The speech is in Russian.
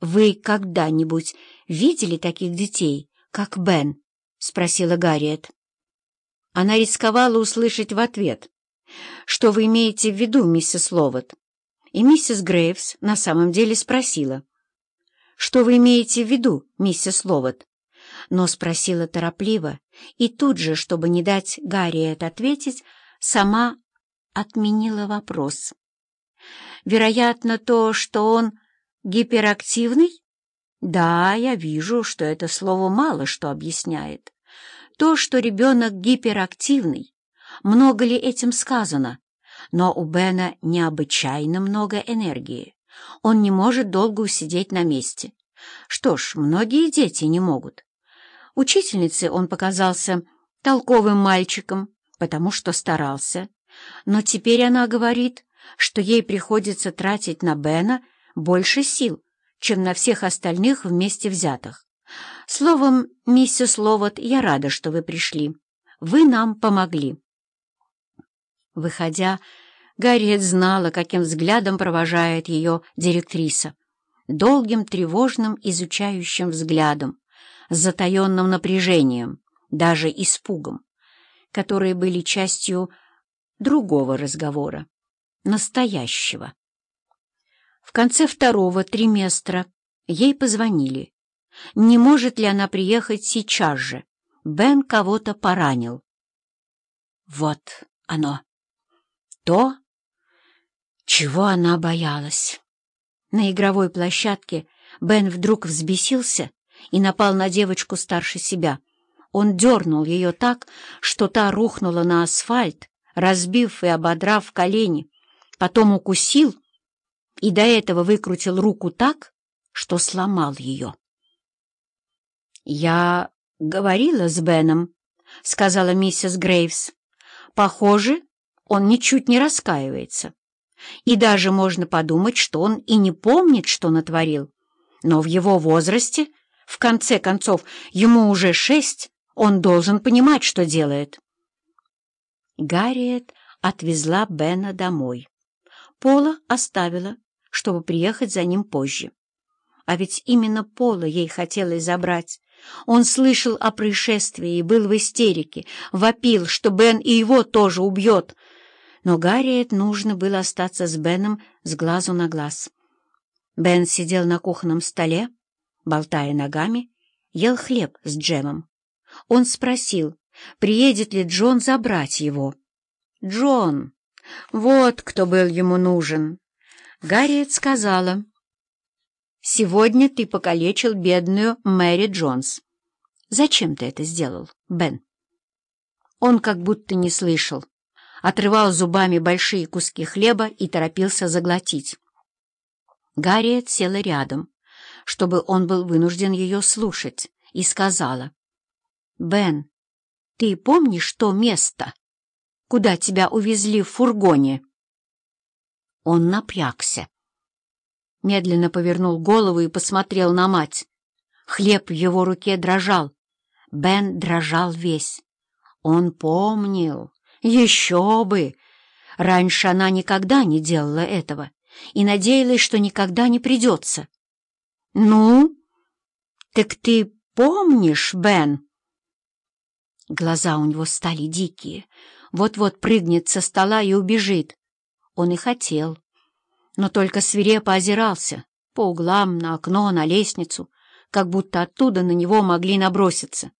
«Вы когда-нибудь видели таких детей, как Бен?» — спросила Гарриет. Она рисковала услышать в ответ. «Что вы имеете в виду, миссис Ловат?» И миссис Грейвс на самом деле спросила. «Что вы имеете в виду, миссис Ловат?» Но спросила торопливо, и тут же, чтобы не дать Гарриет ответить, сама отменила вопрос. «Вероятно, то, что он гиперактивный?» «Да, я вижу, что это слово мало что объясняет. То, что ребенок гиперактивный, много ли этим сказано? Но у Бена необычайно много энергии. Он не может долго усидеть на месте. Что ж, многие дети не могут. Учительнице он показался толковым мальчиком, потому что старался. Но теперь она говорит, что ей приходится тратить на Бена больше сил, чем на всех остальных вместе взятых. Словом, миссис Ловот, я рада, что вы пришли. Вы нам помогли. Выходя, Гарриет знала, каким взглядом провожает ее директриса. Долгим, тревожным, изучающим взглядом, с затаенным напряжением, даже испугом, которые были частью другого разговора, настоящего. В конце второго триместра ей позвонили. Не может ли она приехать сейчас же? Бен кого-то поранил. Вот оно. То, чего она боялась. На игровой площадке Бен вдруг взбесился и напал на девочку старше себя. Он дернул ее так, что та рухнула на асфальт, разбив и ободрав колени, потом укусил и до этого выкрутил руку так, что сломал ее. «Я говорила с Беном», — сказала миссис Грейвс. «Похоже, он ничуть не раскаивается. И даже можно подумать, что он и не помнит, что натворил. Но в его возрасте, в конце концов, ему уже шесть, он должен понимать, что делает». Гарриет отвезла Бена домой. Пола оставила, чтобы приехать за ним позже. А ведь именно Пола ей хотелось забрать. Он слышал о происшествии и был в истерике, вопил, что Бен и его тоже убьет. Но Гарриет нужно было остаться с Беном с глазу на глаз. Бен сидел на кухонном столе, болтая ногами, ел хлеб с джемом. Он спросил, приедет ли Джон забрать его. «Джон! Вот кто был ему нужен!» Гарриет сказала, «Сегодня ты покалечил бедную Мэри Джонс. Зачем ты это сделал, Бен?» Он как будто не слышал, отрывал зубами большие куски хлеба и торопился заглотить. Гарриет села рядом, чтобы он был вынужден ее слушать, и сказала, «Бен, ты помнишь то место, куда тебя увезли в фургоне?» Он напрягся. Медленно повернул голову и посмотрел на мать. Хлеб в его руке дрожал. Бен дрожал весь. Он помнил. Еще бы! Раньше она никогда не делала этого и надеялась, что никогда не придется. «Ну, так ты помнишь, Бен?» Глаза у него стали дикие. Вот-вот прыгнет со стола и убежит. Он и хотел, но только свирепо озирался по углам, на окно, на лестницу, как будто оттуда на него могли наброситься.